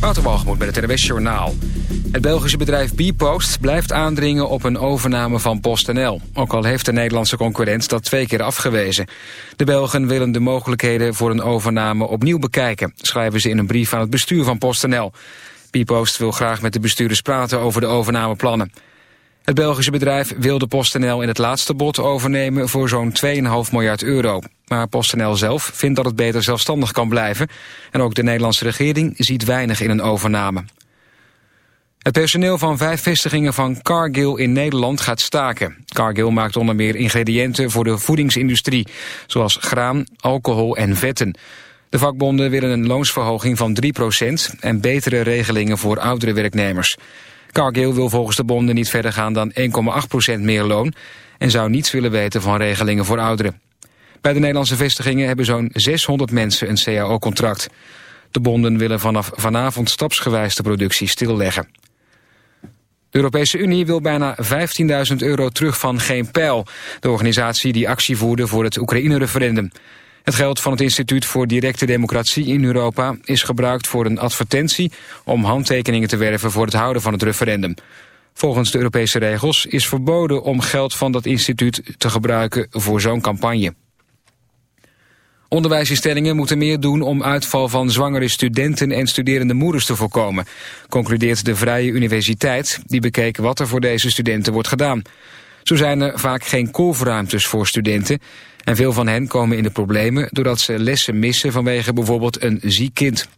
Waterwalgemoed met het RWS Journaal. Het Belgische bedrijf Bpost blijft aandringen op een overname van PostNL. Ook al heeft de Nederlandse concurrent dat twee keer afgewezen. De Belgen willen de mogelijkheden voor een overname opnieuw bekijken... schrijven ze in een brief aan het bestuur van PostNL. Bpost wil graag met de bestuurders praten over de overnameplannen. Het Belgische bedrijf wil de PostNL in het laatste bod overnemen voor zo'n 2,5 miljard euro. Maar PostNL zelf vindt dat het beter zelfstandig kan blijven. En ook de Nederlandse regering ziet weinig in een overname. Het personeel van vijf vestigingen van Cargill in Nederland gaat staken. Cargill maakt onder meer ingrediënten voor de voedingsindustrie... zoals graan, alcohol en vetten. De vakbonden willen een loonsverhoging van 3% en betere regelingen voor oudere werknemers. Cargill wil volgens de bonden niet verder gaan dan 1,8% meer loon... en zou niets willen weten van regelingen voor ouderen. Bij de Nederlandse vestigingen hebben zo'n 600 mensen een CAO-contract. De bonden willen vanaf vanavond stapsgewijs de productie stilleggen. De Europese Unie wil bijna 15.000 euro terug van Geen Pijl... de organisatie die actie voerde voor het Oekraïne-referendum. Het geld van het Instituut voor Directe Democratie in Europa is gebruikt voor een advertentie om handtekeningen te werven voor het houden van het referendum. Volgens de Europese regels is verboden om geld van dat instituut te gebruiken voor zo'n campagne. Onderwijsinstellingen moeten meer doen om uitval van zwangere studenten en studerende moeders te voorkomen, concludeert de Vrije Universiteit, die bekeek wat er voor deze studenten wordt gedaan. Zo zijn er vaak geen kolfruimtes voor studenten en veel van hen komen in de problemen doordat ze lessen missen vanwege bijvoorbeeld een ziek kind.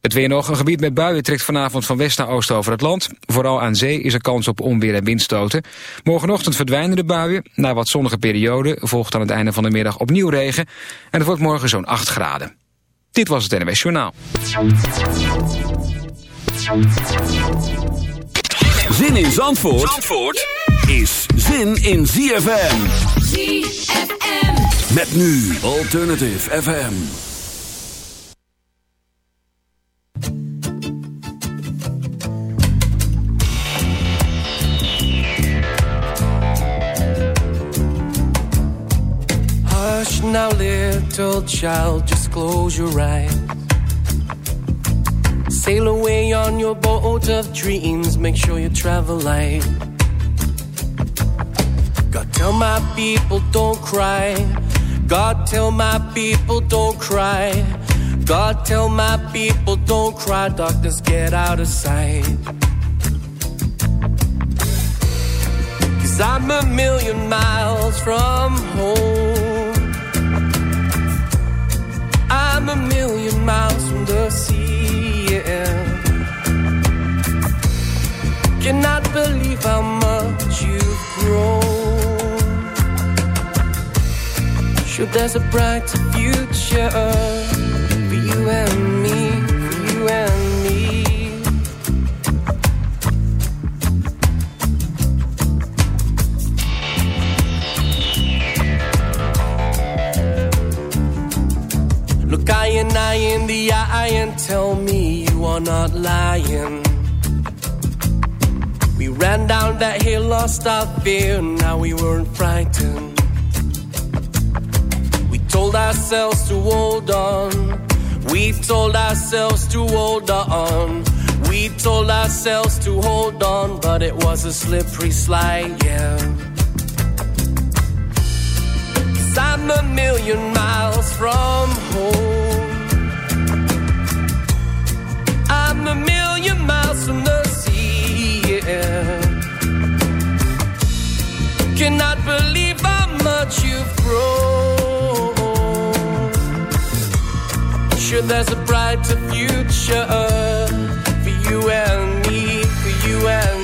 Het weer nog. Een gebied met buien trekt vanavond van west naar oost over het land. Vooral aan zee is er kans op onweer en windstoten. Morgenochtend verdwijnen de buien. Na wat zonnige periode volgt aan het einde van de middag opnieuw regen. En het wordt morgen zo'n 8 graden. Dit was het NWS Journaal. Zin in Zandvoort, Zandvoort is zin in ZFM. ZFM. Met nu Alternative FM. Hush now, little child, just close your eyes. Sail away on your boat of dreams, make sure you travel light. God, tell my people don't cry. God, tell my people don't cry. God, tell my people don't cry. Darkness, get out of sight. Cause I'm a million miles from home. I'm a million miles from the sea. Yeah. Cannot believe how much you've grown. Sure, there's a brighter future for you and me, for you and me. Look I and I in the eye and tell me you are not lying. We ran down that hill, lost our fear, now we weren't frightened told ourselves to hold on. We told ourselves to hold on. We told ourselves to hold on, but it was a slippery slide, yeah. I'm a million miles from home. I'm a million miles from the sea, yeah. Cannot believe how much you've grown. There's a brighter future for you and me, for you and me.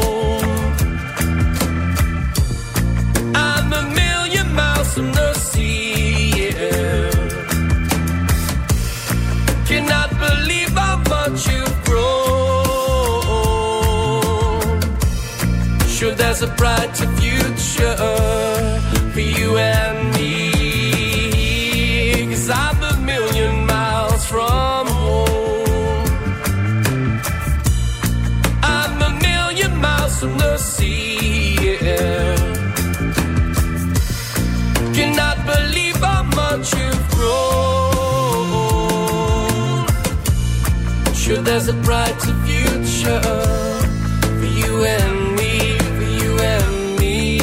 There's a brighter future for you and a brighter future for you and me, for you and me.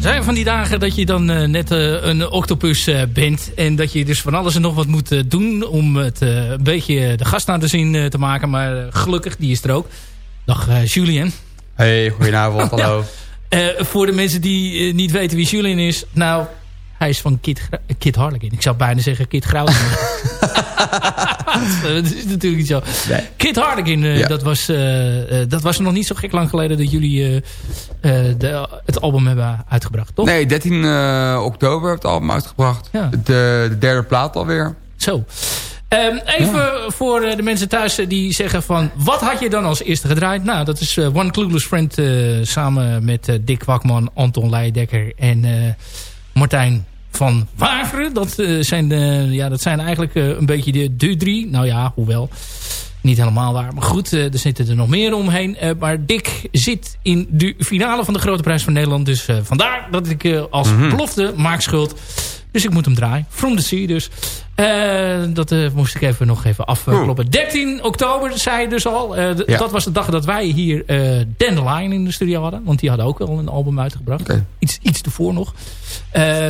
zijn van die dagen dat je dan eh, net eh, een octopus eh, bent. En dat je dus van alles en nog wat moet doen om het een beetje de gast naar de zin te maken. Maar gelukkig, die is er ook. Dag Julien. Hey, goedenavond, hallo. Eh, voor de mensen die eh, niet weten wie Julien is. Nou, hij is van Kid, Gra- eh, Kid Harlequin. Ik zou bijna zeggen Kid Grouten. dat is natuurlijk niet zo. Nee. Kid Harlequin, Ja. dat, was, dat was nog niet zo gek lang geleden dat jullie de, het album hebben uitgebracht, toch? Nee, 13 eh, oktober heb ik het album uitgebracht. Ja. De, de derde plaat alweer. Zo. Ehm, even voor eh, de mensen thuis eh, die zeggen van... wat had je dan als eerste gedraaid? Nou, dat is eh, One Clueless Friend samen met Dick Wakman, Anton Leidekker en Martijn van Waveren. Dat, zijn, de, ja, dat zijn eigenlijk een beetje de, de drie. Nou ja, hoewel niet helemaal waar. Maar goed, er zitten er nog meer omheen. Maar Dick zit in de finale van de Grote Prijs van Nederland. Dus vandaar dat ik als belofte maak schuld. Dus ik moet hem draaien. From the Sea dus. Eh, dat eh, moest ik even nog even afkloppen. 13 oktober, zei je dus al. Eh, Ja. Dat was de dag dat wij hier Dandelion in de studio hadden. Want die hadden ook wel een album uitgebracht. Iets, iets ervoor nog.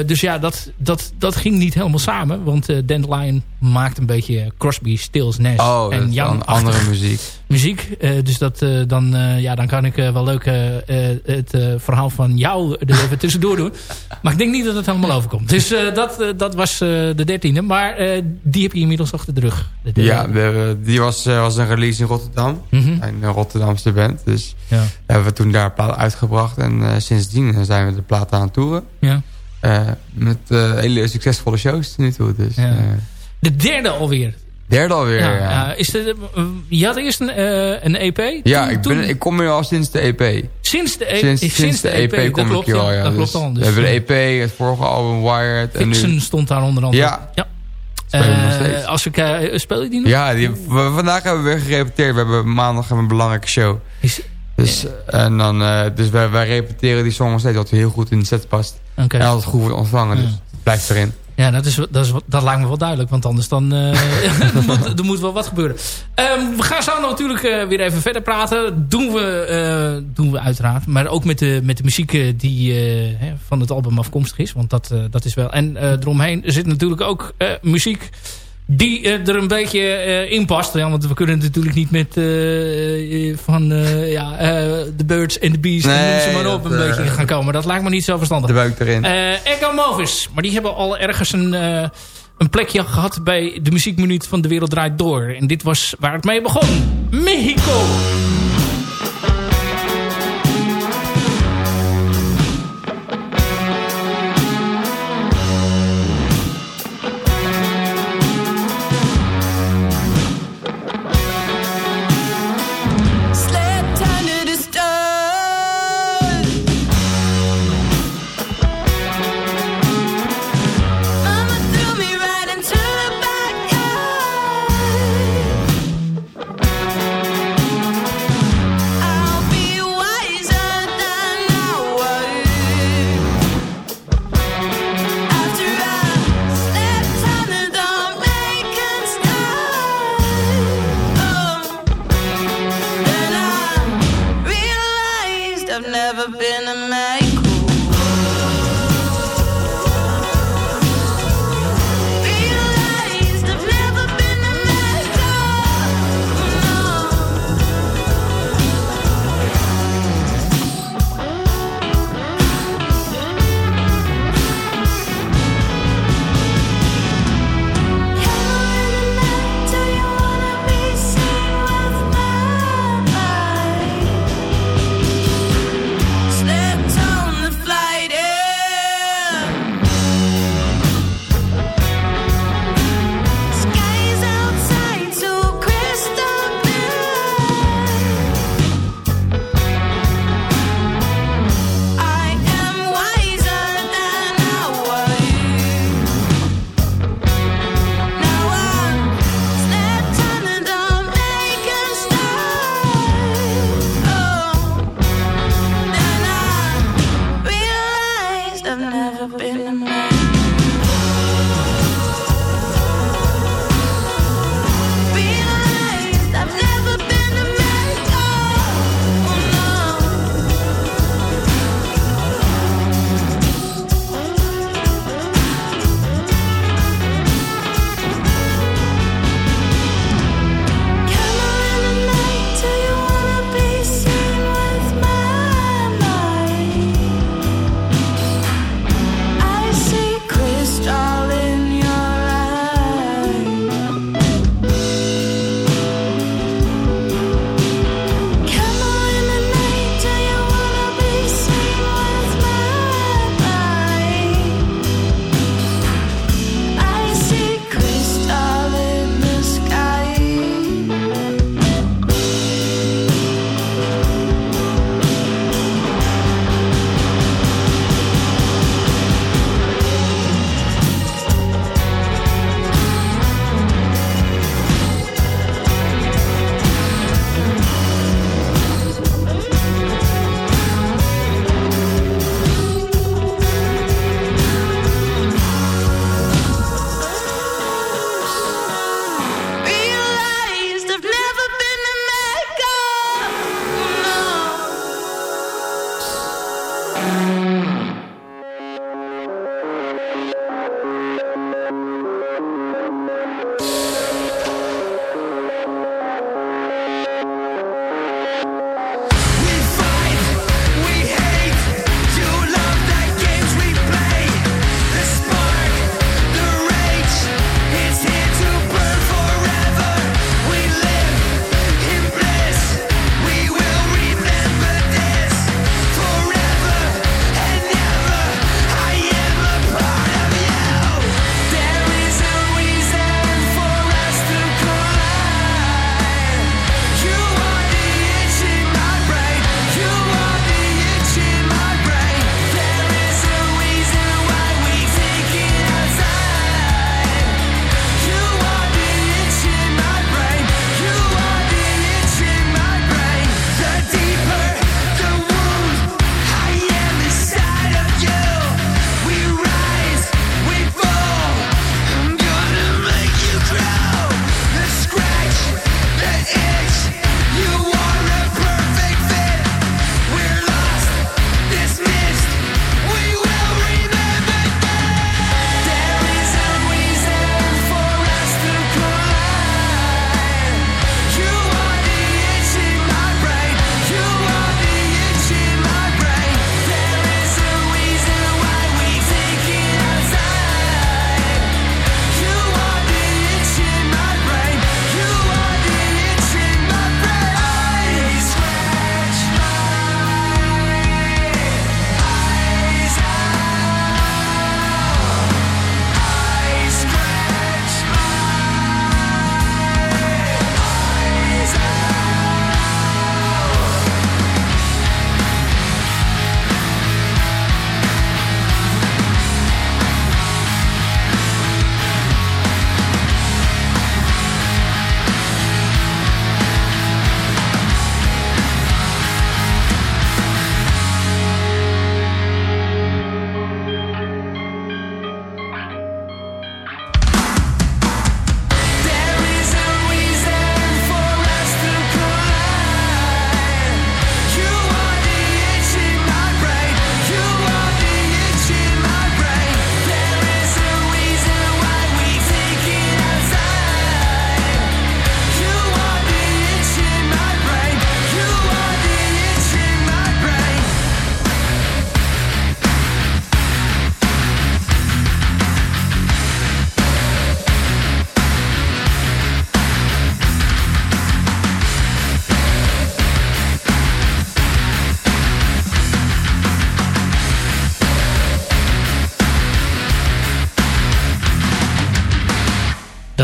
Dus ja, dat, dat, dat ging niet helemaal samen. Want Dandelion maakt een beetje Crosby, Stills, Nash Oh, en Young andere muziek. Muziek. Eh, dus dat, eh, dan, eh, ja, dan kan ik wel leuk het verhaal van jou er even tussendoor doen. Maar ik denk niet dat het helemaal overkomt. Dus dat, dat was de dertiende. Maar die heb je inmiddels achter de rug. De- Ja, die was, was een release in Rotterdam. Mhm. Een Rotterdamse band. Dus Ja. hebben we toen daar plaat uitgebracht. En sindsdien zijn we de platen aan het toeren. Ja. Eh, met hele succesvolle shows tot nu toe. Dus, Ja. De derde alweer. Derde alweer, Ja, ja. ja. Ja, is eh, je had eerst een, eh, een EP. Toen- ik, toen- ben, ik kom hier al sinds de EP. sinds de, E- Sinds, sinds, de EP, dat kom klopt, ik hier ja, al, ja. Dat Dus klopt al. Dus, we hebben de EP, het vorige album Wired. En Vixen nu, stond daar onder andere. Ja. ja. Steeds. als ik, speel je die nog? Ja, die, we- vandaag hebben we weer gerepeteerd. We hebben maandag hebben we een belangrijke show. Is- Dus, en dan, dus wij, wij repeteren die song nog steeds. Hij heel goed in de set past. Oké. En altijd goed wordt ontvangen. Dus Ja. het blijft erin. Ja, dat, is, dat, is, dat lijkt me wel duidelijk. Want anders dan, eh, er, moet, er moet wel wat gebeuren. Ehm, we gaan zo natuurlijk eh, weer even verder praten. Doen we, eh, doen we uiteraard. Maar ook met de, met de muziek eh, die eh, hè, van het album afkomstig is. Want dat, eh, dat is wel... En eh, eromheen zit natuurlijk ook eh, muziek die eh, er een beetje eh, in past. Ja, want we kunnen natuurlijk niet met eh, van ja, The Birds and the Bees... Nee, noem ze maar op, dat, een beetje gaan komen. Dat lijkt me niet zo verstandig. De buik erin. Echo Movis. Maar die hebben al ergens een, een plekje gehad bij de muziekminuut van De Wereld Draait Door. En dit was waar het mee begon. Mexico.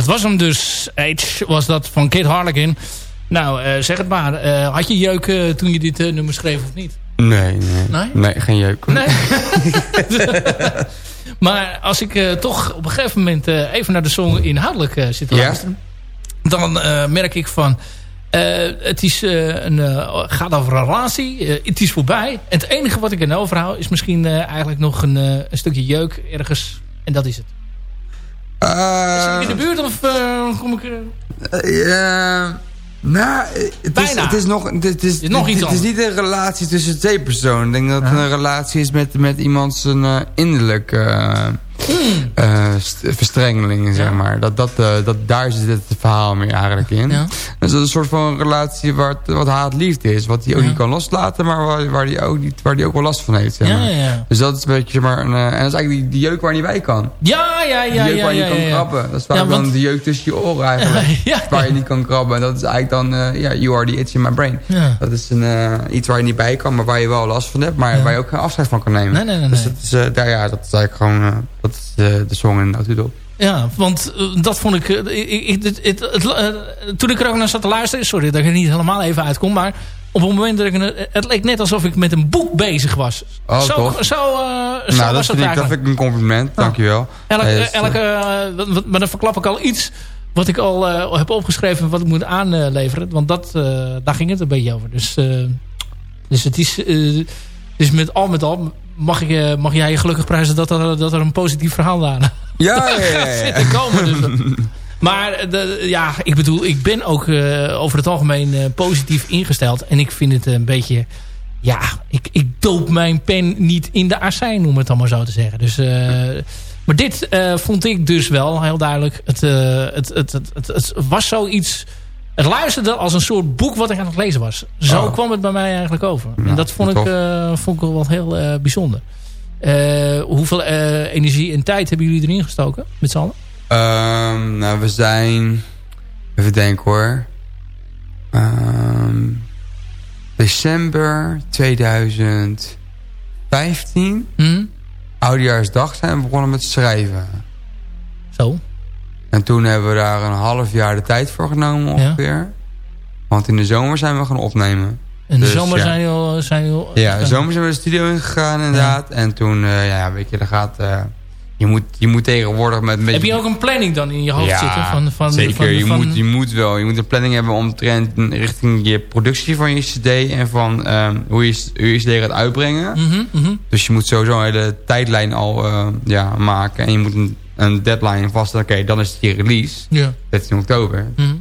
Dat was hem dus. Age was dat van Kid Harlequin. Nou, eh, zeg het maar. Eh, had je jeuk eh, toen je dit nummer schreef of niet? Nee, nee. Nee? Nee, geen jeuk. Nee. maar als ik toch op een gegeven moment even naar de song inhoudelijk zit te Ja? luisteren... dan merk ik van... het is, een, gaat over een relatie. het is voorbij. En het enige wat ik er nou overhoud... is misschien eigenlijk nog een, een stukje jeuk ergens. En dat is het. Eh, Zit ik in de buurt of eh, kom ik... eh, Ja, nou, het is, het is nog, het is, is nog het, iets het is niet een relatie tussen twee personen. Ik denk dat het een relatie is met, met iemand zijn innerlijke eh, st- verstrengelingen, zeg maar. Dat, dat, eh, dat, daar zit het verhaal meer eigenlijk in. Dus dat is een soort van relatie waar het, wat haat-liefde is. Wat hij ook niet kan loslaten, maar waar, waar hij ook, niet, waar die ook wel last van heeft. Zeg maar. Dus dat is een beetje, maar, een, eh, en dat is eigenlijk die, die jeuk waar hij niet bij kan. Ja, ja, ja, Die jeuk ja, waar je niet kan krabben. Dat is vaak dan de jeuk tussen je oren eigenlijk. Waar je niet kan krabben. En dat is eigenlijk dan, eh, ja, you are the itch in my brain. Dat is een, eh, iets waar je niet bij kan, maar waar je wel last van hebt. Maar waar je ook geen afscheid van kan nemen. Nee, nee, nee, Dus dat is, eh, daar, ja, dat is eigenlijk gewoon, eh, dat is de, de song in notendop. Ja, want eh, dat vond ik... eh, ik, ik het, het, het, eh, toen ik er ook naar zat te luisteren... Sorry dat ik er niet helemaal even uitkom. Maar op het moment dat ik... Het leek net alsof ik met een boek bezig was. Oh, zo tof. zo, eh, zo nou, was dat het vind, ik, dat vind ik een compliment. Dankjewel. Elke, Eh, elke, eh, maar dan verklap ik al iets... wat ik al eh, heb opgeschreven... wat ik moet aanleveren. Want dat, eh, daar ging het een beetje over. Dus, eh, dus het is... eh, dus met al met al... Mag, ik, eh, mag jij je gelukkig prijzen dat er, dat er een positief verhaal daar ja, ja, ja, ja, zit te komen. Dus, maar de, ja, ik bedoel, ik ben ook eh, over het algemeen eh, positief ingesteld. En ik vind het een beetje... Ja, ik, ik doop mijn pen niet in de azijn, om het dan maar zo te zeggen. Dus, eh, maar dit eh, vond ik dus wel heel duidelijk. Het, eh, het, het, het, het, het was zoiets... Het luisterde als een soort boek wat ik aan het lezen was. Zo Oh. kwam het bij mij eigenlijk over. en dat vond ik, eh, vond ik wel heel eh, bijzonder. Eh, hoeveel energie en tijd hebben jullie erin gestoken met z'n allen? Ehm, nou, we zijn... Even denken hoor. Ehm, december 2015. Hm? Oudejaarsdag zijn we begonnen met schrijven. Zo. En toen hebben we daar een half jaar de tijd voor genomen ongeveer. Want in de zomer zijn we gaan opnemen. In de Dus, zomer ja. zijn jullie... al- Zijn jullie al- Ja, in de zomer zijn we de studio ingegaan inderdaad. En toen, eh, ja, weet je, dat gaat... eh, je, moet, je moet tegenwoordig met... Heb je ook een planning dan in je hoofd zitten? Van, van, zeker. Van, je, van- moet, je moet wel. Je moet een planning hebben omtrent richting je productie van je cd... en van ehm, hoe, je, hoe je cd gaat uitbrengen. Mhm, mhm. Dus je moet sowieso een hele tijdlijn al eh, ja, maken. En je moet een, een deadline vaststellen. Oké, dan is het je release. Ja. 13 oktober. Mhm.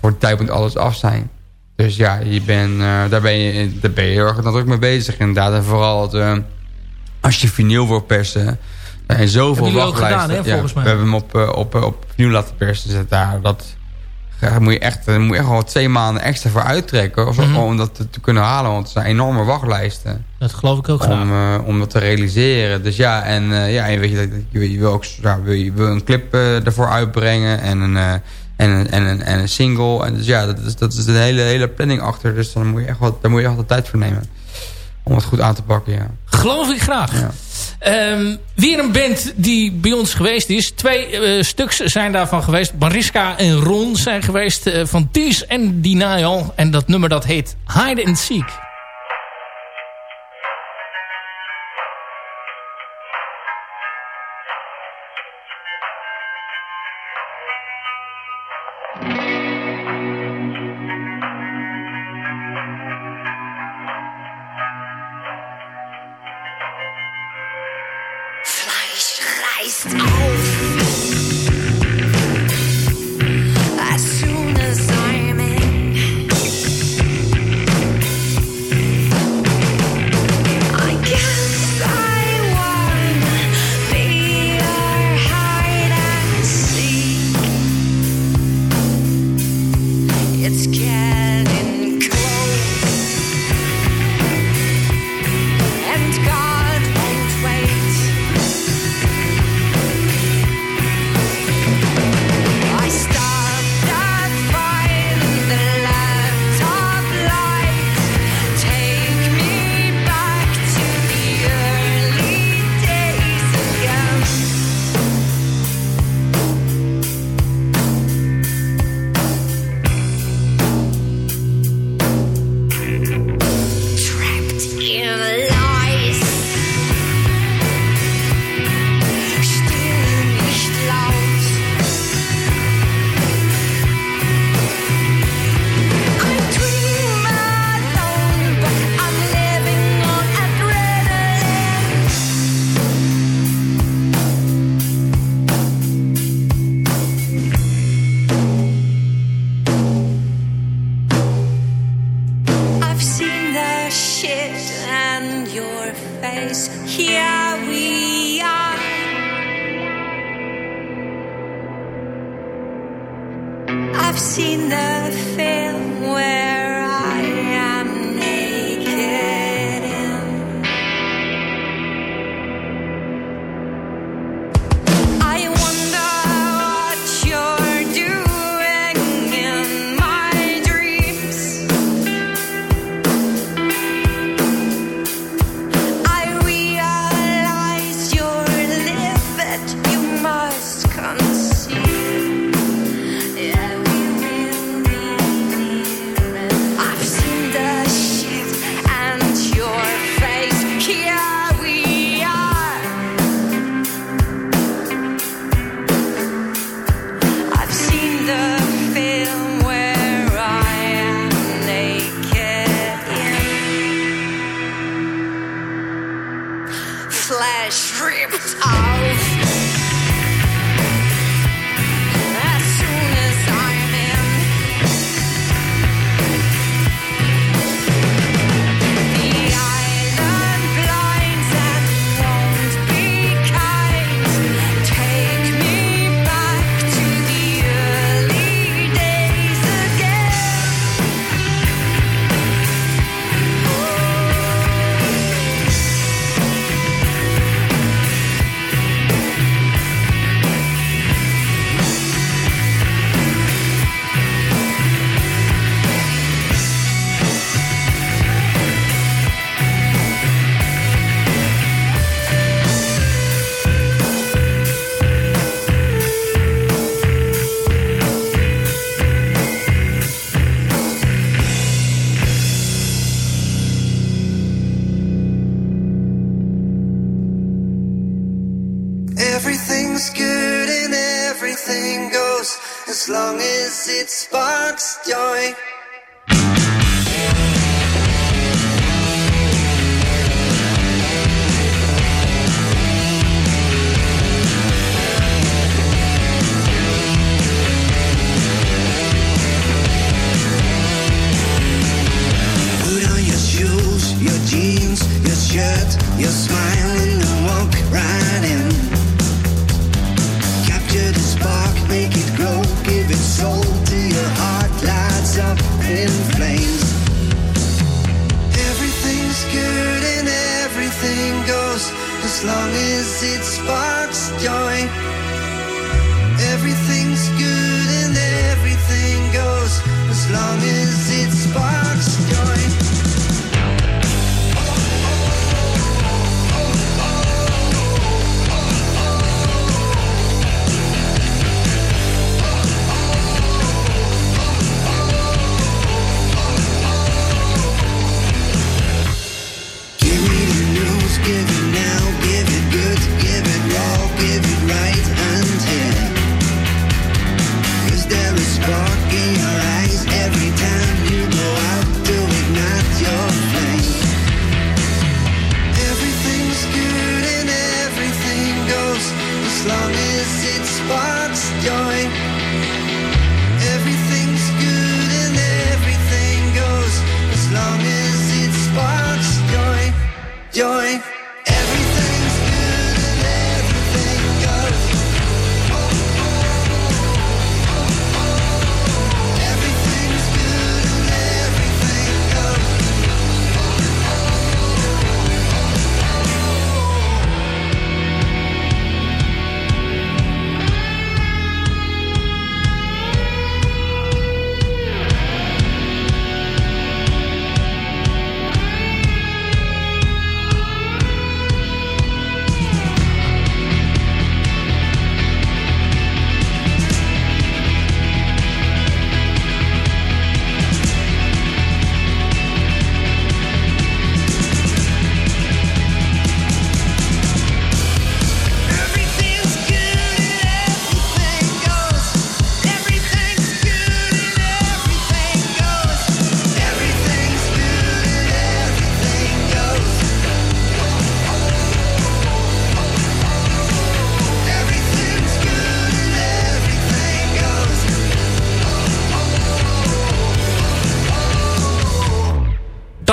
Voor de tijd moet alles af zijn. Dus ja, je ben, eh, daar, ben je, daar ben je heel erg mee bezig inderdaad. En vooral het, eh, als je vinyl wil persen. Er zijn zoveel Hebben wachtlijsten. gedaan, hè, Ja, volgens mij. We hebben hem op, eh, op, op vinyl laten persen. Dus daar, dat, daar moet je echt, daar moet je echt wel twee maanden extra voor uittrekken. Of, Mhm. Om dat te, te kunnen halen. Want het zijn enorme wachtlijsten. Dat geloof ik ook graag. Om, eh, om dat te realiseren. Dus ja, en eh, ja, en weet je, je, je wil ook ja, wil, je wil een clip eh, ervoor uitbrengen en een, en, een, en, een, en een single. En dus ja, dat is, dat is een hele, hele planning achter. Dus dan moet je echt wat, daar moet je echt wat tijd voor nemen. Om het goed aan te pakken, ja. Geloof ik graag. Ja. Ehm, weer een band die bij ons geweest is. Twee eh, stuks zijn daarvan geweest. Mariska en Ron zijn geweest van Tease en Denial. En dat nummer dat heet Hide and Seek.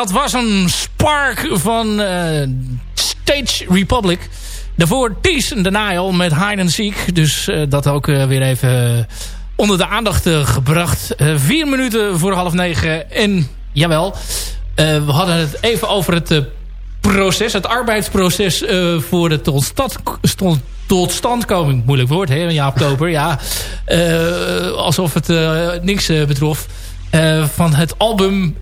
Dat was een spark van eh, Stage Republic. Daarvoor Peace and Denial met Hide and Seek. Dus eh, dat ook eh, weer even onder de aandacht gebracht. Vier minuten voor half negen. En jawel, we hadden het even over het proces, het arbeidsproces voor de totstand, stond, totstandkoming. Moeilijk woord, hè, Jaap Koper. ja, alsof het niks betrof. Van het album.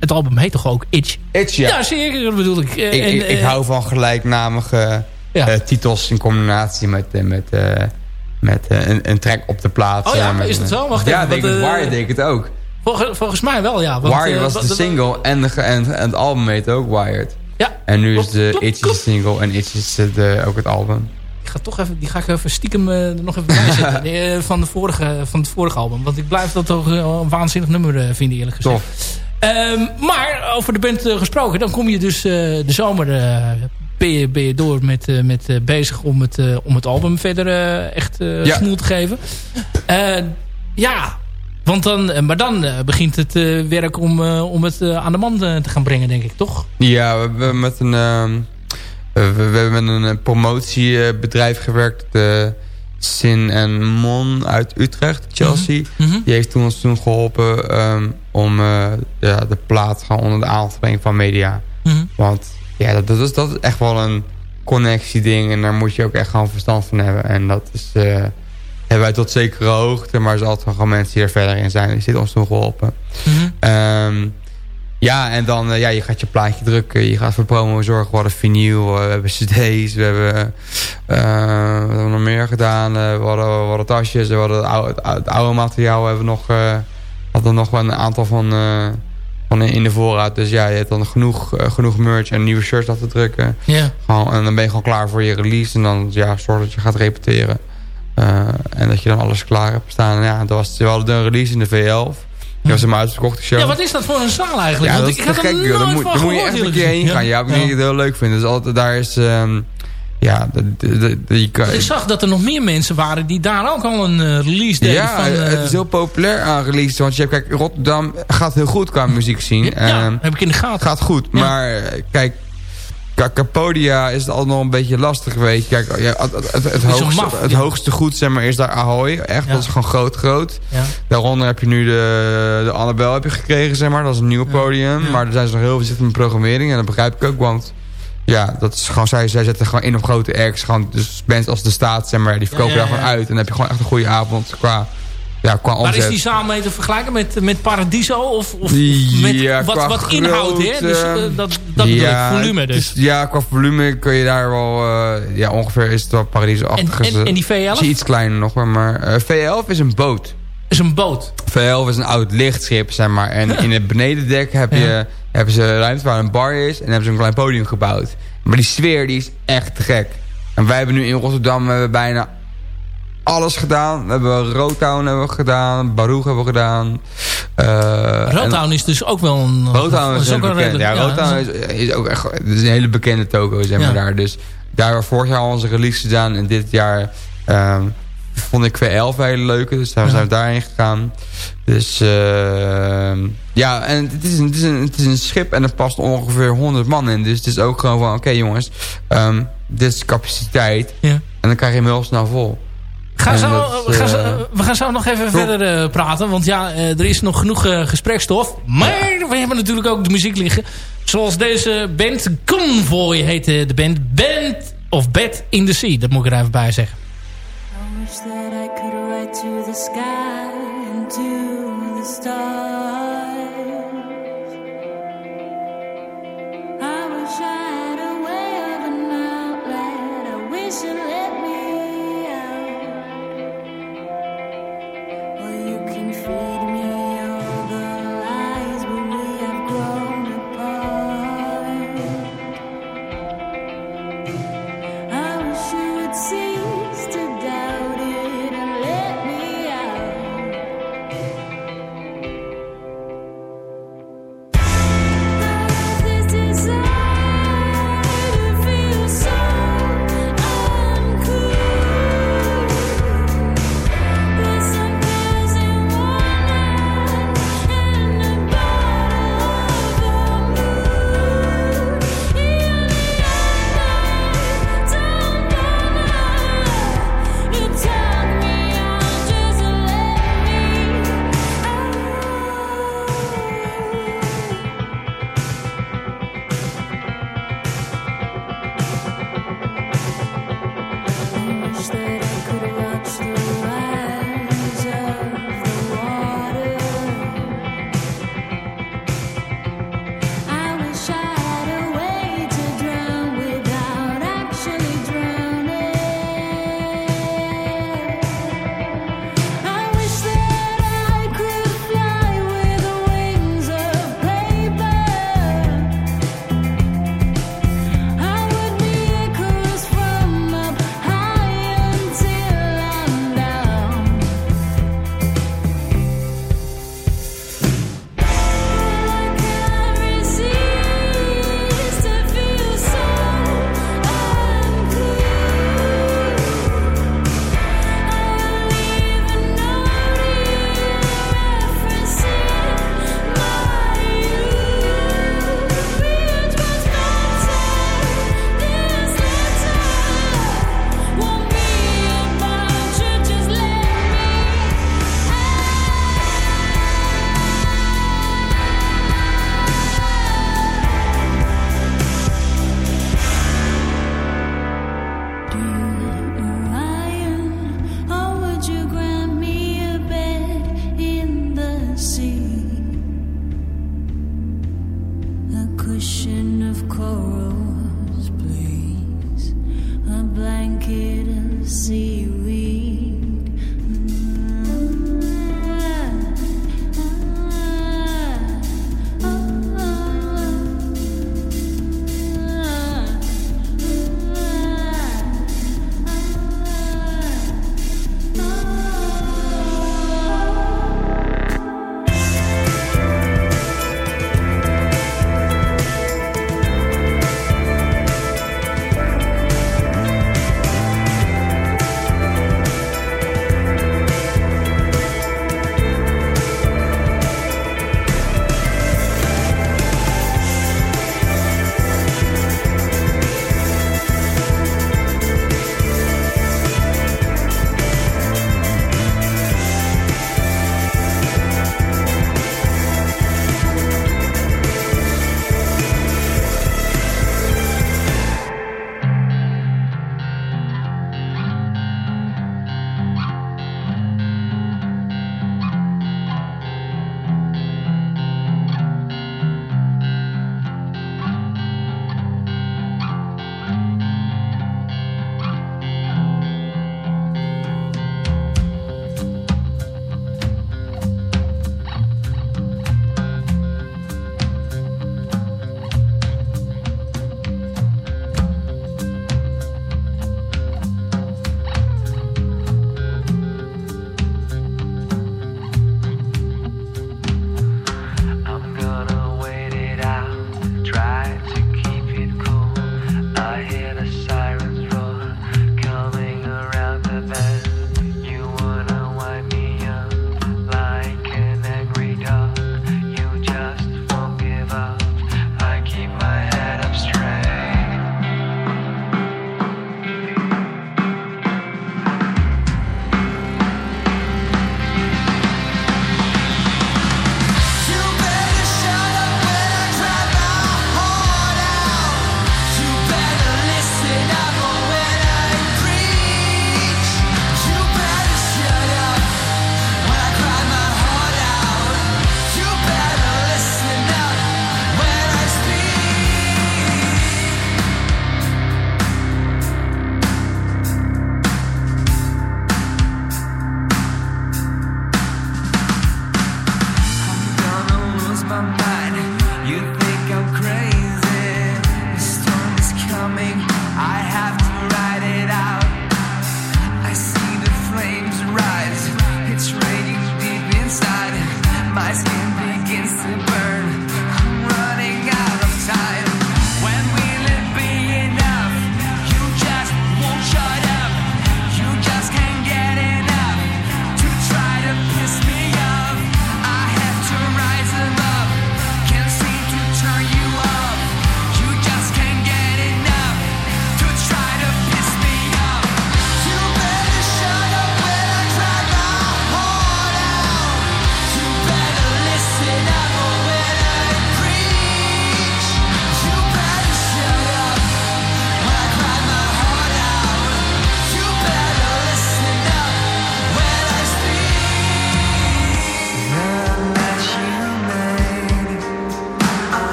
Het album heet toch ook Itch? Itch, Ja, ja. zeker, dat bedoel ik. Ik, en, ik, ik eh, hou van gelijknamige Ja. eh, titels in combinatie met, eh, met, met een, een track op de plaat. Oh ja, met is dat zo? Wacht ja, even, eh, Wired denk ik het ook. volgens, volgens mij wel, ja. want, Wired was de single en, de, en, en het album heet ook Wired. Ja, En nu Klopt, is de Itch de single en Itch is de, ook het album. Ik ga toch even, die ga ik even stiekem er nog even bij zetten. Die, eh, van, de vorige, van het vorige album. Want ik blijf dat toch een waanzinnig nummer vinden eerlijk gezegd. Tof. Ehm, maar over de band eh, gesproken. Dan kom je dus eh, de zomer eh, ben, je, ben je door met, met bezig om het, om het album verder echt Ja. smoel te geven. Ja, want dan, maar dan begint het werk om, om het aan de man te gaan brengen denk ik, toch? Ja, we hebben met een, ehm, we, we hebben met een promotiebedrijf gewerkt. Sin en Mon uit Utrecht, Chelsea. Mhm. Die heeft toen ons toen geholpen ehm, om eh, ja, de plaat gewoon onder de aandacht te brengen van media. Mhm. Want ja, dat, dat, is, dat is echt wel een connectieding. En daar moet je ook echt gewoon verstand van hebben. En dat is, eh, hebben wij tot zekere hoogte. Maar er zijn altijd gewoon mensen die er verder in zijn. Die zitten ons toen geholpen. Mhm. Ja, en dan, eh, ja, je gaat je plaatje drukken. Je gaat voor promo zorgen. We hadden vinyl, we hebben cd's. We hebben, wat hebben we nog meer gedaan? We, hadden, we hadden tasjes. We hadden het oude, het oude- het oude materiaal. hebben we nog, eh, hadden nog wel een aantal van, eh, van in de voorraad. Dus ja, je hebt dan genoeg, eh, genoeg merch en nieuwe shirts laten drukken. Ja. Gewoon, en dan ben je gewoon klaar voor je release. En dan ja, zorg dat je gaat repeteren. Eh, en dat je dan alles klaar hebt staan. En ja, dat was, we hadden een release in de V11. Die was helemaal uitverkocht, de show. ja, wat is dat voor een zaal eigenlijk? Ja, Want dat ik had te er nooit joh. Dan moet, dan moet je echt een keer heen gaan. Ja, ik denk dat het heel leuk vindt. Dus altijd, daar is... ehm, ja, de, de, de, de- je kan, Ik zag dat er nog meer mensen waren die daar ook al een eh, release deden. ja, van, eh, het is heel populair aan release. Want je hebt, kijk, Rotterdam gaat heel goed qua muziek zien. ja, Ehm, heb ik in de gaten. gaat goed. Ja. Maar eh, kijk, Capodia is het altijd nog een beetje lastig, weet je. Kijk, ja, het, het, het, het zo'n hoogste, maf, het hoogste goed, zeg maar, is daar Ahoy. Echt, dat is gewoon groot, groot. Daaronder heb je nu de, de Annabel heb je gekregen, zeg maar. Dat is een nieuw podium. Maar er zijn ze nog heel voorzichtig met programmering. En dat begrijp ik ook, want... Ja, dat is gewoon, zij, zij zetten gewoon in op grote acts. Gewoon, dus mensen als de staat, zeg maar, die verkopen daar gewoon uit. En dan heb je gewoon echt een goede avond qua, ja, qua Maar omzet. is die zaal mee te vergelijken met, met Paradiso? Of, of met Ja, wat, wat inhoud, hè? Dus, eh, dat dat bedoel ik, volume dus. is- ja, qua volume kun je daar wel... eh, ja, ongeveer is het wel En, Paradiso-achtig. en, en die Is V11 iets kleiner nog, maar eh, V11 is een boot. Is een boot. V11 is een oud lichtschip, zeg maar. En in het benedendek heb je, hebben ze ruimte waar een bar is. En hebben ze een klein podium gebouwd. Maar die sfeer die is echt te gek. En wij hebben nu in Rotterdam we hebben bijna alles gedaan. We hebben Rotown hebben we gedaan. Baruch hebben we gedaan. Uh, Rotown is dus ook wel een... Rotown is, ook heel een bekend. Ja, redelijk- Rotown is, is ook echt... Het is een hele bekende toko, zeg maar, Ja. daar. Dus daar hebben we vorig jaar al onze release gedaan. En dit jaar ehm, vond ik Q11 een hele leuke. Dus daar Ja. zijn we daarheen gegaan. Dus ehm, ja, en het is, een, het, is een, het is een schip en er past ongeveer 100 man in. Dus het is ook gewoon van, oké jongens, ehm, dit is capaciteit. Ja. En dan krijg je hem heel snel vol. Zo, dat, we, gaan zo, eh, we gaan zo nog even verder eh, praten. Want ja, eh, er is nog genoeg eh, gesprekstof. Maar we hebben natuurlijk ook de muziek liggen. Zoals deze band Convoy heette de band. Band of Bed in the Sea. Dat moet ik er even bij zeggen. Wish that I could write to the sky and to the stars.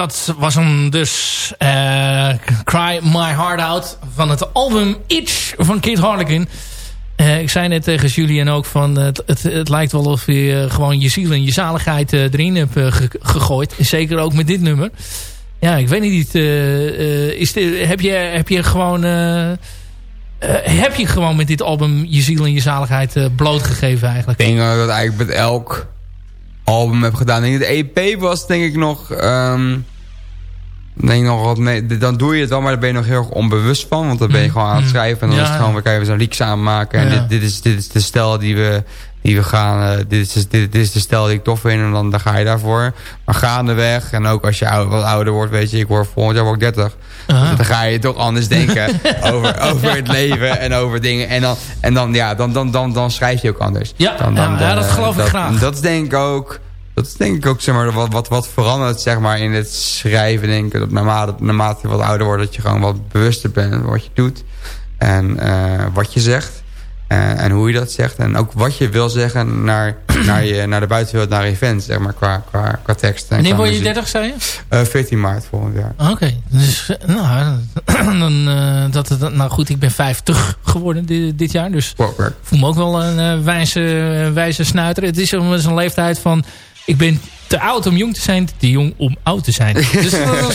Dat was hem dus eh, Cry My Heart Out van het album Itch van Kid Harlequin. Eh, ik zei net tegen Julian ook van het, het, het lijkt wel of je eh, gewoon je ziel en je zaligheid eh, erin hebt eh, ge- gegooid. Zeker ook met dit nummer. Ja, ik weet niet. eh, eh, is heb, je, heb je gewoon... eh, eh, heb je gewoon met dit album je ziel en je zaligheid eh, blootgegeven eigenlijk? Ik denk dat eigenlijk met elk album heb gedaan. Ik denk de EP was denk ik nog... ehm, denk nog wat mee, dan doe je het wel, maar daar ben je nog heel erg onbewust van. Want dan ben je gewoon aan het schrijven. En dan Ja, is het gewoon, we kijken zo'n lied samen maken. En Ja. dit, dit, is, dit is de stijl die we, die we gaan. eh, dit, is, dit, dit is de stijl die ik tof vind. En dan, dan ga je daarvoor. Maar gaandeweg. En ook als je ou- wat ouder wordt, weet je. Ik word volgend jaar word ik 30. Dus dan ga je toch anders denken over, over het leven en over dingen. En dan, en dan, ja, dan, dan, dan, dan schrijf je ook anders. Ja, dan, ja, ja, dat eh, geloof ik graag. Dat is denk ik ook... Dat is denk ik ook zeg maar, wat, wat, wat verandert zeg maar, in het schrijven. Denk ik, dat naarmate, naarmate je wat ouder wordt, dat je gewoon wat bewuster bent wat je doet. En eh, wat je zegt. Eh, en hoe je dat zegt. En ook wat je wil zeggen naar, naar, je, naar de buitenwereld, naar fans. Zeg maar, qua, qua, qua tekst. En Wanneer word je muziek. 30, zei je? Eh, 14 maart volgend jaar. Oké, dus eh, nou, dan, dat, dat, nou goed, ik ben 50 geworden dit, dit jaar, dus ik voel me ook wel een wijze, wijze snuiter. Het is een, leeftijd van, ik ben te oud om jong te zijn, te jong om oud te zijn. dus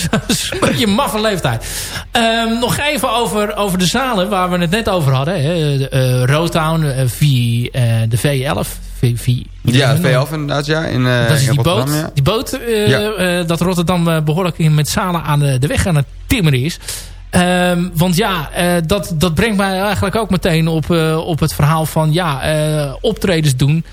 dat is, een beetje een maffe leeftijd. Ehm, nog even over, over de zalen waar we het net over hadden. Hè. De, eh, Rotown, eh, via eh, de V11. V, V, Ja, V11 inderdaad, ja. In, dat is in die boot, ja. die boot Ja. dat Rotterdam eh, behoorlijk in met zalen aan de, de weg aan het timmeren is. Ehm, want ja, dat, dat brengt mij eigenlijk ook meteen op, op het verhaal van ja, eh, optredens doen.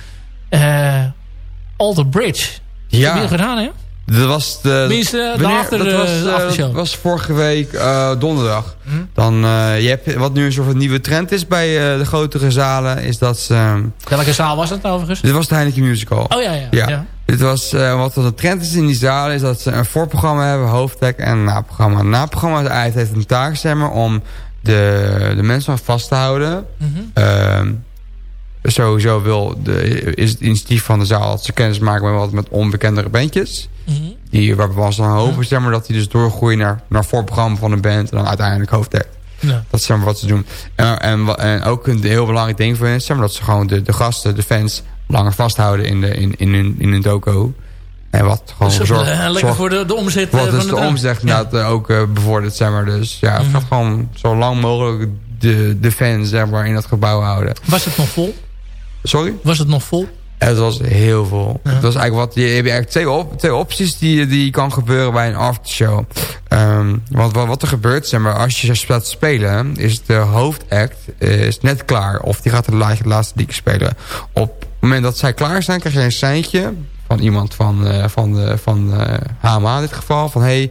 Eh Alter Bridge. Ja. Heb je gedaan, hè? Dat was de... Tenminste, de wanneer- after- dat was, de eh, aftershow. dat was vorige week eh, donderdag. Hm? Dan, eh, je hebt, wat nu een soort van nieuwe trend is bij eh, de grotere zalen... is dat ze... Welke zaal was het overigens? dit was de Heineken Musical. Oh ja, ja. Ja. ja. Dit was, eh, wat de trend is in die zalen... is dat ze een voorprogramma hebben, hoofdtek en een naprogramma. Een naprogramma is eigenlijk- heeft een taak zeg maar, om de, de mensen vast te houden... Mhm. Ehm, sowieso wil de, is het initiatief van de zaal dat ze kennis maken met wat met onbekendere bandjes. Mhm. Die, waar we dan hopen zeg maar, dat die dus doorgroeien naar, naar voorprogramma van een band en dan uiteindelijk hoofdact. Ja. Dat is zeg maar, wat ze doen. En, en, en ook een heel belangrijk ding voor hen is zeg maar, dat ze gewoon de, de gasten, de fans, langer vasthouden in, de, in, in, hun, in hun toko. En wat gewoon Dus, zorgt, eh, lekker zorgt- voor de, de omzet eh, wat van dus de de omzet inderdaad eh, ook eh, bevordert. Zeg maar. Dus ja, het Mhm. gaat gewoon zo lang mogelijk de, de fans zeg maar, in dat gebouw houden. Was het nog vol? Sorry? Was het nog vol? Het was heel. Ja. Het was eigenlijk wat, je hebt eigenlijk twee, op, twee opties die, die kan gebeuren bij een aftershow. Ehm want wat, wat er gebeurt, zeg maar, als je te spelen, is de hoofdact eh, is net klaar. Of die gaat de laatste, laatste liedje spelen. Op het moment dat zij klaar zijn, krijg je een seintje van iemand van, eh, van, de, van eh, HMA in dit geval. Van hey,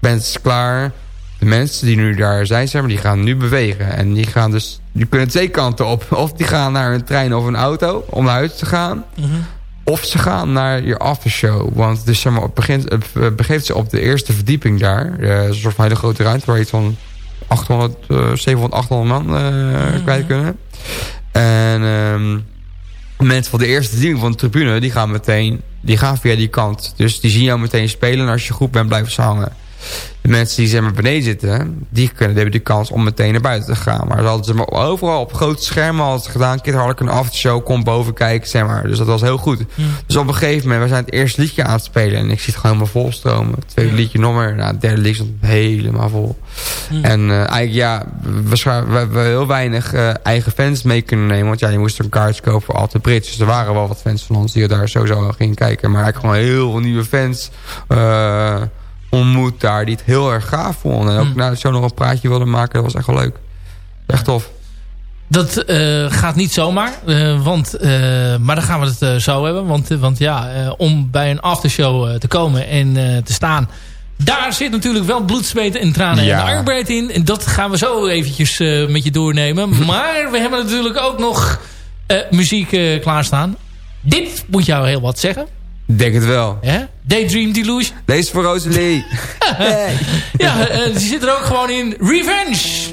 bent klaar. De mensen die nu daar zijn, zeg maar, die gaan nu bewegen. En die gaan dus, die kunnen twee kanten op. Of die gaan naar een trein of een auto om naar huis te gaan. Mhm. Of ze gaan naar je aftershow. Want dus, zeg maar, het begint, het begeeft ze op de eerste verdieping daar. Eh, een soort van hele grote ruimte waar je iets van 800, eh 700, 800 man eh, kwijt kunnen. En ehm, mensen van de eerste verdieping van de tribune, die gaan meteen, die gaan via die kant. Dus die zien jou meteen spelen en als je goed bent blijven ze hangen. De mensen die zeg maar beneden zitten, die, kunnen, die hebben de kans om meteen naar buiten te gaan. Maar ze hadden ze maar overal op grote schermen hadden ze gedaan. Kid Harlequin een aftershow, kom boven kijken, zeg maar. Dus dat was heel goed. Dus op een gegeven moment, we zijn het eerste liedje aan het spelen. En ik zie het gewoon helemaal vol stromen. Het tweede liedje nog meer. Nou, het derde liedje stond helemaal vol. En eh, eigenlijk ja, we hebben heel weinig eh, eigen fans mee kunnen nemen. Want ja, je moest een kaartje kopen voor Alte Brits. Dus er waren wel wat fans van ons die daar sowieso gingen kijken. Maar eigenlijk gewoon heel veel nieuwe fans eh, ontmoet daar. Die het heel erg gaaf vonden. En ook Hmm. nou, zo nog een praatje wilden maken. Dat was echt wel leuk. Echt tof. Dat eh, gaat niet zomaar. eh, want, eh, maar dan gaan we het zo hebben. Want, want ja, om bij een aftershow te komen en te staan... Daar zit natuurlijk wel bloed, zweet en tranen Ja. en arbeid in. En dat gaan we zo eventjes met je doornemen. Maar we hebben natuurlijk ook nog muziek klaarstaan. Dit moet jou heel wat zeggen. Ik denk het wel. Hè? Daydream Delusion. Deze voor Rosalie. hey. Ja, eh, die zit er ook gewoon in. Revenge.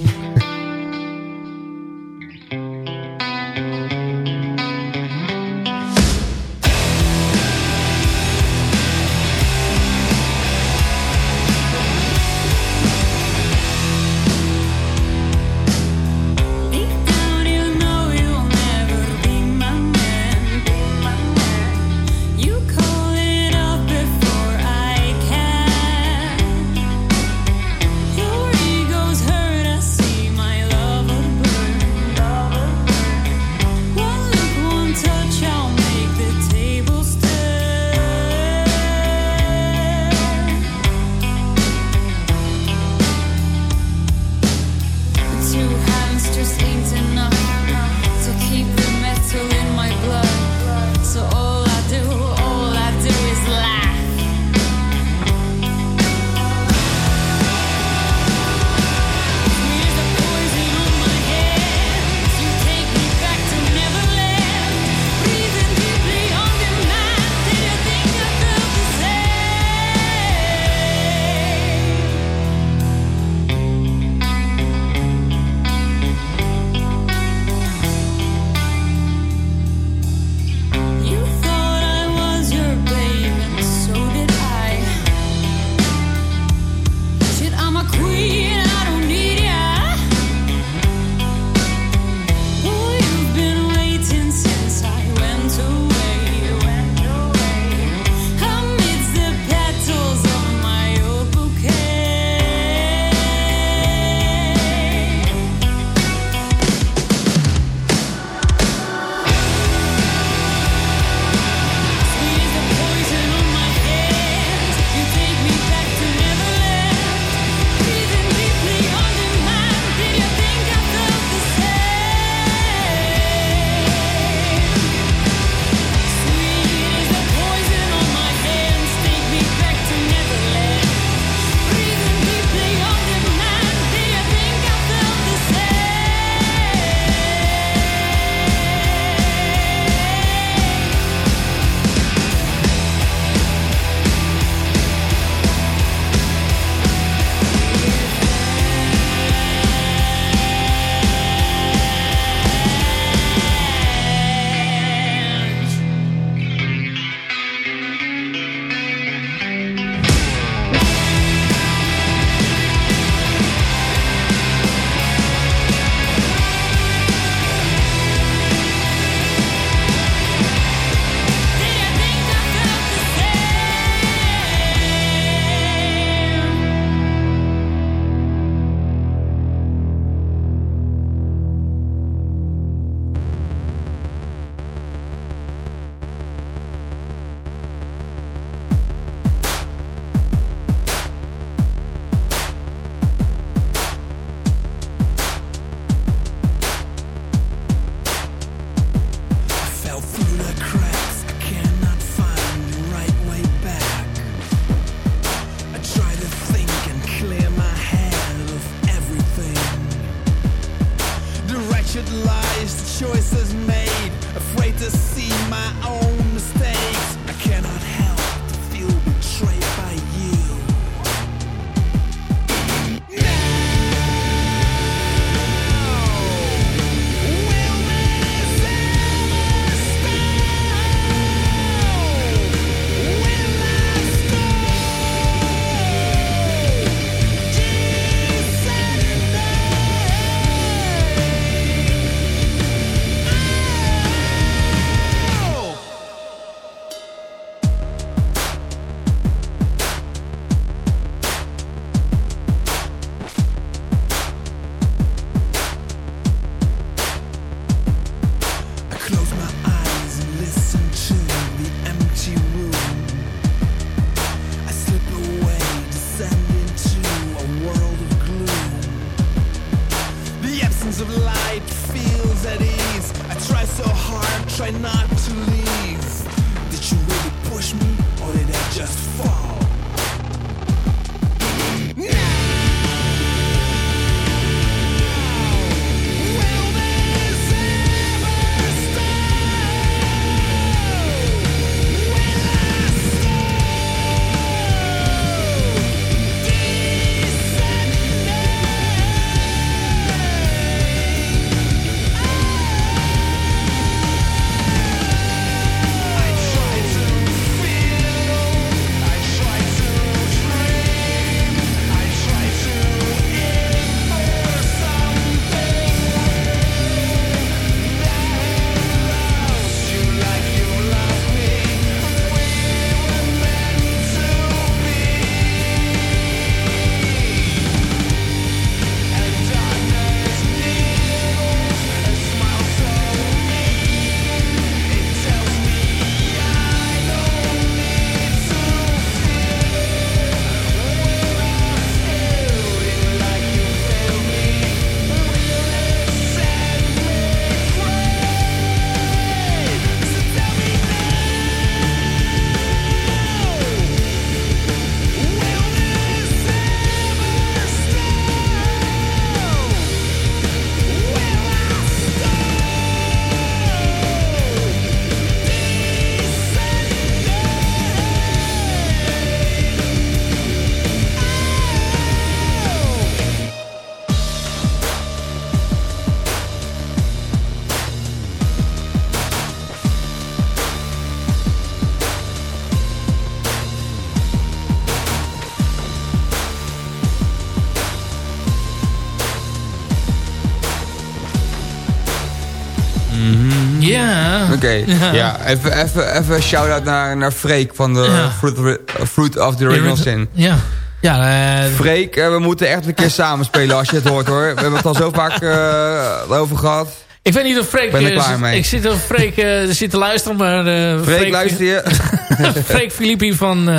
Oké, Ja. ja. even, even, even een shout-out naar, naar Freek van de. Fruit, of, Fruit of the Original Sin. Ja. Ja, eh, Freek, eh, we moeten echt een keer samen spelen als je het hoort hoor. We hebben het al zo vaak eh, over gehad. ik weet niet of Freek... Ben er klaar zit- mee. Ik zit of Freek eh, zit te luisteren, maar... eh, Freek, luister je? Freek Filippi van,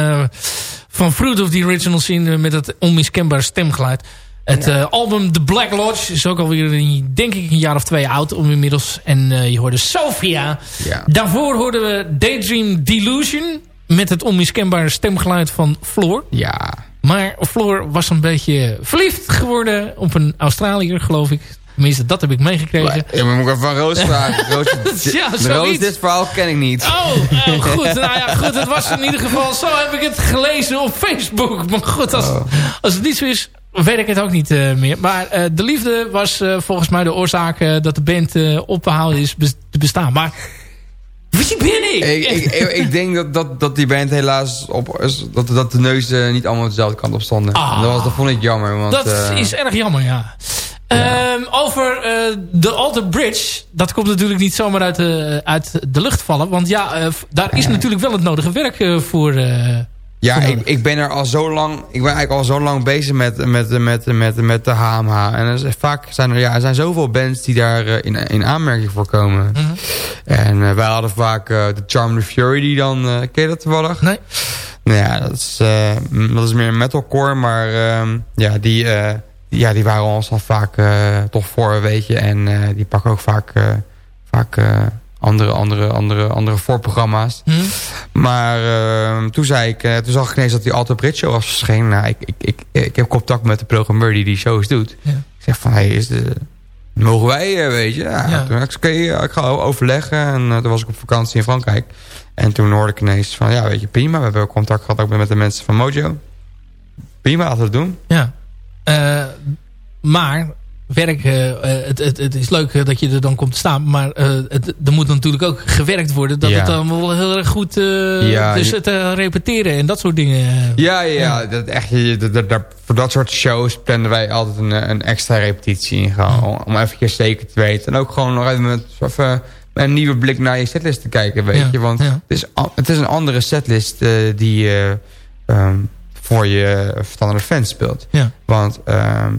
van Fruit of the Original Scene... met het onmiskenbaar stemgeluid. Het eh, album The Black Lodge is ook alweer, denk ik, een jaar of twee oud om inmiddels. En eh, je hoorde Sophia. Ja. Daarvoor hoorden we Daydream Delusion... met het onmiskenbare stemgeluid van Floor. Ja. Maar Floor was een beetje verliefd geworden op een Australiër, geloof ik. Tenminste, dat heb ik meegekregen. Ja, maar moet ik even van Roos vragen. Roos, Ja, Roos, dit verhaal ken ik niet. Oh, eh, goed. Nou ja, goed. Het was in ieder geval... Zo heb ik het gelezen op Facebook. Maar goed, als, als het niet zo is... weet ik het ook niet eh, meer. Maar eh, de liefde was eh, volgens mij de oorzaak... dat de band eh opgehouden is bes- te bestaan. Maar wie ben ik? Ik, ik, ik, ik denk dat, dat, dat die band helaas op... Dat, dat de neuzen niet allemaal dezelfde kant op stonden. Ah. dat, was, dat vond ik jammer. Want, dat is erg jammer, ja. Ehm, over de Alter Bridge. Dat komt natuurlijk niet zomaar uit de, uit de lucht vallen. Want ja, daar is natuurlijk wel het nodige werk voor... Ja, ik, ik ben er al zo lang... Ik ben eigenlijk al zo lang bezig met, met, met, met, met de HMH. En er is, vaak zijn er, ja, er zijn zoveel bands die daar eh, in, in aanmerking voor komen. Mhm. En eh, wij hadden vaak eh, de Charmed Fury die dan... ken je dat toevallig? nee? Nou ja, dat is, dat is meer metalcore. Maar ehm, ja, die, ja, die waren ons al vaak toch voor, weet je. En die pakken ook vaak, vaak andere, andere, andere, andere voorprogramma's. Hm? Maar ehm, toen, zei ik, eh, toen zag ik ineens dat die Alter Bridge show was verschenen. Nou, ik, ik, ik, ik heb contact met de programmeur die die shows doet. Ja. Ik zeg van, hey, is de, mogen wij, eh, weet je. Ja, Ja. Toen dacht ik, oké, ik ga overleggen. En eh, toen was ik op vakantie in Frankrijk. En toen hoorde ik ineens van, ja, weet je, prima. We hebben contact gehad ook met de mensen van Mojo. Prima, laten we het doen. Ja. Maar werk, eh, eh, het, het, het is leuk eh, dat je er dan komt te staan. Maar het, er moet natuurlijk ook gewerkt worden. Dat Ja. het dan wel heel erg goed... eh, Ja, dus het repeteren en dat soort dingen. Ja, ja, ja. Dat echt, je- dat- dat- dat- voor dat soort shows plannen wij altijd een, een extra repetitie in. Gewoon, om, even zeker te weten. En ook gewoon nog even met, even een nieuwe blik naar je setlist te kijken, weet Ja, je. Want het, is, het is een andere setlist die ehm, voor je verstandelijke fans speelt. Want ehm,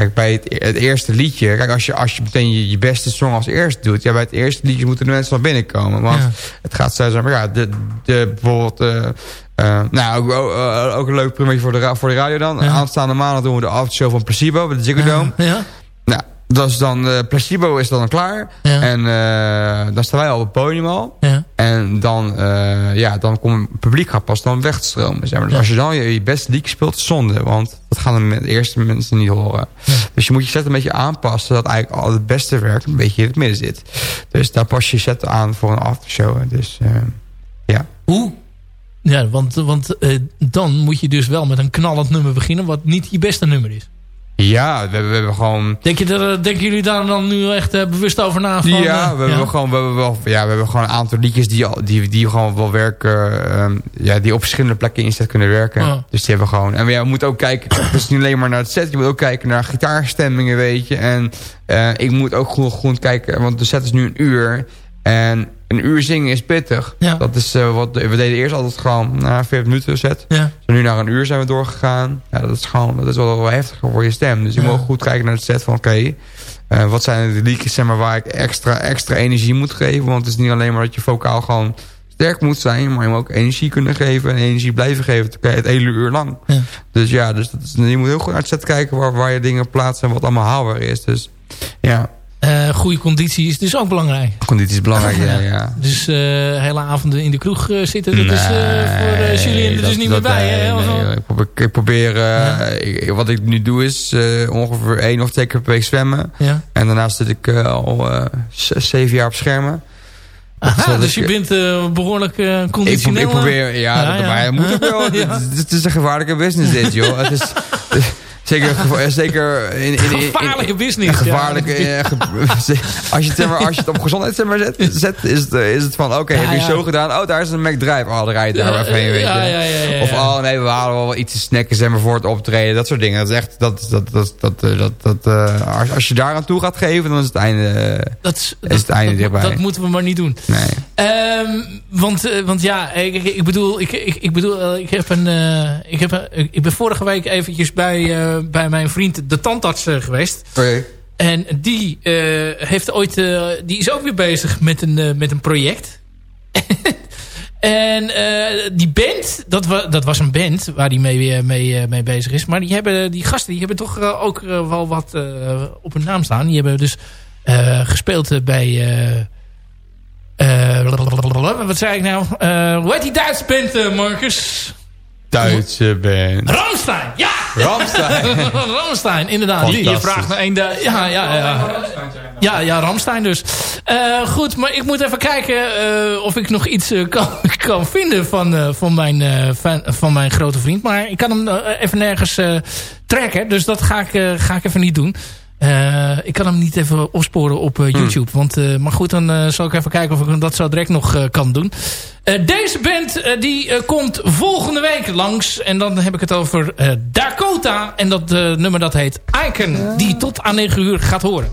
kijk, bij het, e- het eerste liedje... Kijk, als je, als je meteen je, je beste song als eerste doet... Ja, bij het eerste liedje moeten de mensen wel binnenkomen. Want Ja. het gaat zo maar, ja, de, de, bijvoorbeeld... eh, eh, nou, ook, ook, eh, ook een leuk primeurtje voor de, voor de radio dan. Ja. Aanstaande maandag doen we de aftershow van Placebo... bij de Ziggo Dome. Ja. Nou, dat is dan... eh, Placebo is dan klaar. En dan staan wij al op het podium al. Ja. En dan, eh, ja, dan komt het publiek gaat pas dan weg te stromen. Zeg maar. Dus Ja. als je dan je, je beste liedje speelt, zonde. Want dat gaan de eerste mensen niet horen. Ja. Dus je moet je set een beetje aanpassen... dat eigenlijk al het beste werk een beetje in het midden zit. Dus daar pas je je set aan voor een aftershow. Dus eh, ja. Hoe? Ja, want, want eh, dan moet je dus wel met een knallend nummer beginnen... wat niet je beste nummer is. Ja, we, hebben- we hebben gewoon... Denk je er, eh, denken jullie daar dan nu echt eh, bewust over na? Van, ja, eh, we hebben gewoon, we hebben wel, ja, we hebben gewoon een aantal liedjes die, die, die gewoon wel werken. ehm, ja, die op verschillende plekken inzet kunnen werken. Dus die hebben we gewoon. En ja, we moeten ook kijken. Het is niet alleen maar naar het set. Je moet ook kijken naar gitaarstemmingen, weet je. En ik moet ook goed, goed kijken. Want de set is nu een uur. En een uur zingen is pittig. Ja. Dat is eh, wat we deden eerst altijd gewoon na 40 minuten set. Ja. Zo nu naar een uur zijn we doorgegaan. Ja, dat is gewoon dat is wel, wel heftiger voor je stem. Dus je Ja. moet goed kijken naar het set van oké. eh, wat zijn de liedjes zeg maar, waar ik extra, extra energie moet geven. Want het is niet alleen maar dat je vocaal gewoon sterk moet zijn. Maar je moet ook energie kunnen geven. En energie blijven geven het- het hele uur lang. Ja. Dus ja, dus dat is, je moet heel goed naar het set kijken waar, waar je dingen plaatst. En wat allemaal haalbaar is. Dus ja, Eh, goede conditie is dus ook belangrijk. conditie is belangrijk. ja, ja. Dus eh, hele avonden in de kroeg eh, zitten, dat is eh, voor Nee, Julien er dus niet meer bij. nee, hè? Nee, ik probeer, ik probeer ik- wat ik nu doe is ongeveer één of twee keer per week zwemmen. ja. En daarnaast zit ik al zes, zeven jaar op schermen. Aha, dus ik- je bent eh, behoorlijk eh, pro- conditioneel. ik probeer, ja, Ja, dat, ja. maar moet ook wel. Ja. het, het is een gevaarlijke business dit, joh. Het is zeker, zeker in, in, in, Gevaarlijke business. Ja, ja. gevaarlijke. eh, ge- als, je het, als je het op gezondheid zet, zet, is, het, eh, is het van: oké, Ja, heb je ja. zo gedaan? Oh, daar is een McDrive. Oh, dan rijd je daar Ja, even heen, weet je. ja, ja, ja, ja, Of ja. oh nee, we halen wel iets te snacken zeg maar, voor het optreden. Dat soort dingen. Dat is echt. Dat, dat, dat, dat, eh, dat, dat, eh, als, als je daar aan toe gaat geven, dan is het einde. Dat, is, het einde dat, dichtbij. dat moeten we maar niet doen. nee. Ehm, want, want ja, ik, ik, bedoel, ik, ik, ik bedoel, ik heb een, eh, ik heb een, ik ben vorige week eventjes bij, eh, bij mijn vriend de tandarts eh, geweest. Oké. En die eh, heeft ooit, eh, die is ook weer bezig met een, eh, met een project. en eh, die band, dat, wa dat was een band waar die mee, eh, mee, eh, mee bezig is. Maar die, hebben, die gasten die hebben toch eh, ook eh, wel wat eh, op hun naam staan. Die hebben dus eh, gespeeld eh, bij... eh, eh, wat zei ik nou? Eh hoe heet die Duitse band, eh, Marcus? Duitse band. Ramstein, ja! Ramstein. Ramstein, inderdaad. Je vraagt naar één... da- Ja, ja, ja. Ja, ja, Ramstein dus. Eh, goed, maar ik moet even kijken eh, of ik nog iets eh, kan, kan vinden van, eh, van, mijn, eh, van, van mijn grote vriend. Maar ik kan hem even nergens eh, trekken. Dus dat ga ik, eh, ga ik even niet doen. Eh, ik kan hem niet even opsporen op eh, YouTube. Want, eh, maar goed, dan zal ik even kijken of ik dat zo direct nog kan doen. Deze band die komt volgende week langs. En dan heb ik het over Dakota. En dat nummer dat heet Icon. Die tot aan 9 uur gaat horen.